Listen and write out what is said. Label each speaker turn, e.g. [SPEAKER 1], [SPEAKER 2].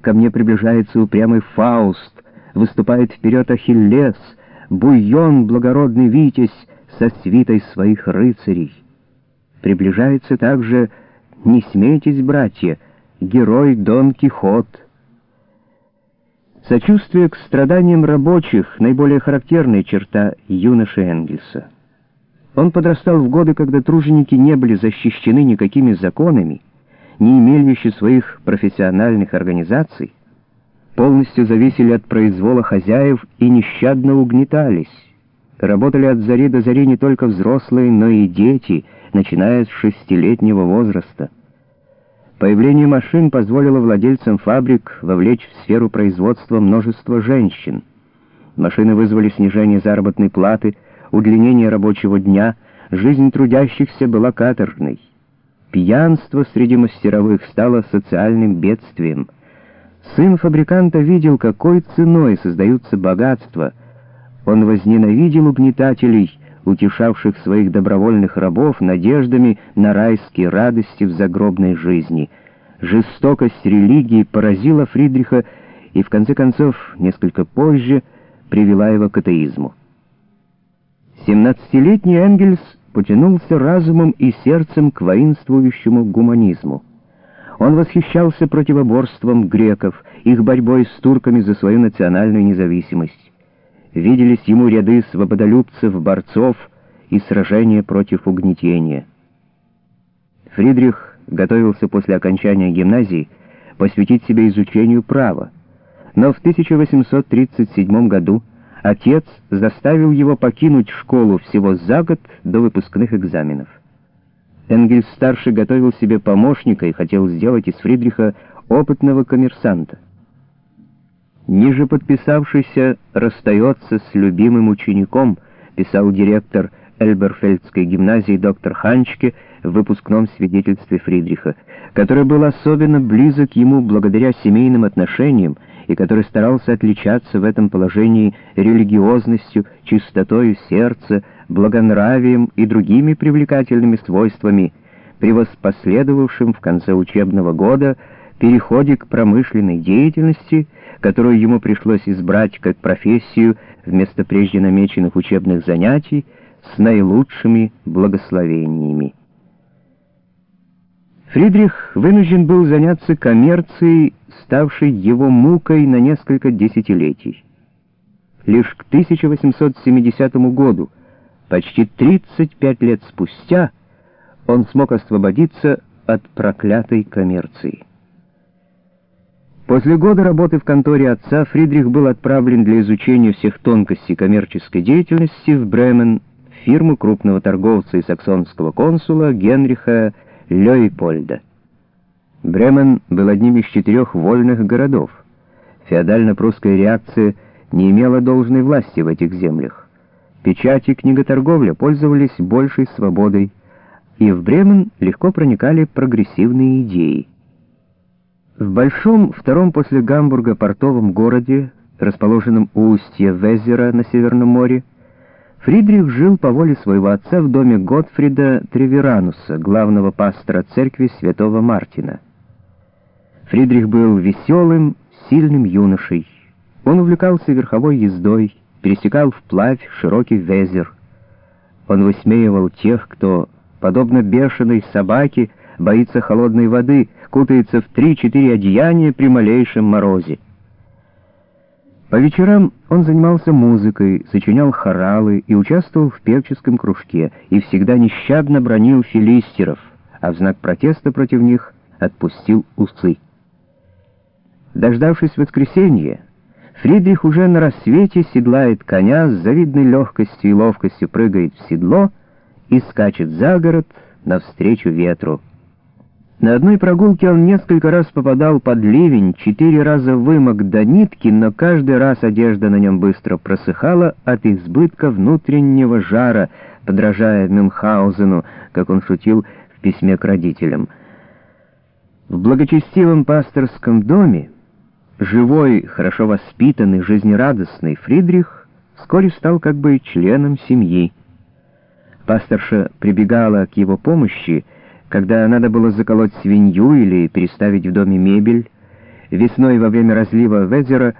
[SPEAKER 1] ко мне приближается упрямый Фауст, выступает вперед Ахиллес, буйон благородный Витязь со свитой своих рыцарей. Приближается также, не смейтесь, братья, герой Дон Кихот. Сочувствие к страданиям рабочих — наиболее характерная черта юноши Энгельса. Он подрастал в годы, когда труженики не были защищены никакими законами, не имели еще своих профессиональных организаций, полностью зависели от произвола хозяев и нещадно угнетались. Работали от зари до зари не только взрослые, но и дети, начиная с шестилетнего возраста. Появление машин позволило владельцам фабрик вовлечь в сферу производства множество женщин. Машины вызвали снижение заработной платы, удлинение рабочего дня, жизнь трудящихся была каторжной. Пьянство среди мастеровых стало социальным бедствием. Сын фабриканта видел, какой ценой создаются богатства. Он возненавидел угнетателей, утешавших своих добровольных рабов надеждами на райские радости в загробной жизни. Жестокость религии поразила Фридриха и, в конце концов, несколько позже, привела его к атеизму. Семнадцатилетний Энгельс потянулся разумом и сердцем к воинствующему гуманизму. Он восхищался противоборством греков, их борьбой с турками за свою национальную независимость виделись ему ряды свободолюбцев, борцов и сражения против угнетения. Фридрих готовился после окончания гимназии посвятить себя изучению права, но в 1837 году отец заставил его покинуть школу всего за год до выпускных экзаменов. Энгельс-старший готовил себе помощника и хотел сделать из Фридриха опытного коммерсанта. Ниже подписавшийся расстается с любимым учеником, писал директор Эльберфельдской гимназии доктор Ханчке в выпускном свидетельстве Фридриха, который был особенно близок ему благодаря семейным отношениям и который старался отличаться в этом положении религиозностью, чистотой сердца, благонравием и другими привлекательными свойствами, при воспоследовавшем в конце учебного года переходе к промышленной деятельности, которую ему пришлось избрать как профессию вместо прежде намеченных учебных занятий с наилучшими благословениями. Фридрих вынужден был заняться коммерцией, ставшей его мукой на несколько десятилетий. Лишь к 1870 году, почти 35 лет спустя, он смог освободиться от проклятой коммерции. После года работы в конторе отца Фридрих был отправлен для изучения всех тонкостей коммерческой деятельности в Бремен, фирму крупного торговца и саксонского консула Генриха Лёйпольда. Бремен был одним из четырех вольных городов. Феодально-прусская реакция не имела должной власти в этих землях. Печать и книготорговля пользовались большей свободой, и в Бремен легко проникали прогрессивные идеи. В большом, втором после Гамбурга портовом городе, расположенном у устья Везера на Северном море, Фридрих жил по воле своего отца в доме Готфрида Треверануса, главного пастора церкви святого Мартина. Фридрих был веселым, сильным юношей. Он увлекался верховой ездой, пересекал вплавь широкий Везер. Он высмеивал тех, кто, подобно бешеной собаке, боится холодной воды, кутается в три-четыре одеяния при малейшем морозе. По вечерам он занимался музыкой, сочинял хоралы и участвовал в певческом кружке, и всегда нещадно бронил филистеров, а в знак протеста против них отпустил усы. Дождавшись воскресенья, Фридрих уже на рассвете седлает коня, с завидной легкостью и ловкостью прыгает в седло и скачет за город навстречу ветру. На одной прогулке он несколько раз попадал под ливень, четыре раза вымок до нитки, но каждый раз одежда на нем быстро просыхала от избытка внутреннего жара, подражая Мюнхгаузену, как он шутил в письме к родителям. В благочестивом пасторском доме живой, хорошо воспитанный, жизнерадостный Фридрих вскоре стал как бы членом семьи. Пасторша прибегала к его помощи, когда надо было заколоть свинью или переставить в доме мебель, Весной во время разлива Ведзера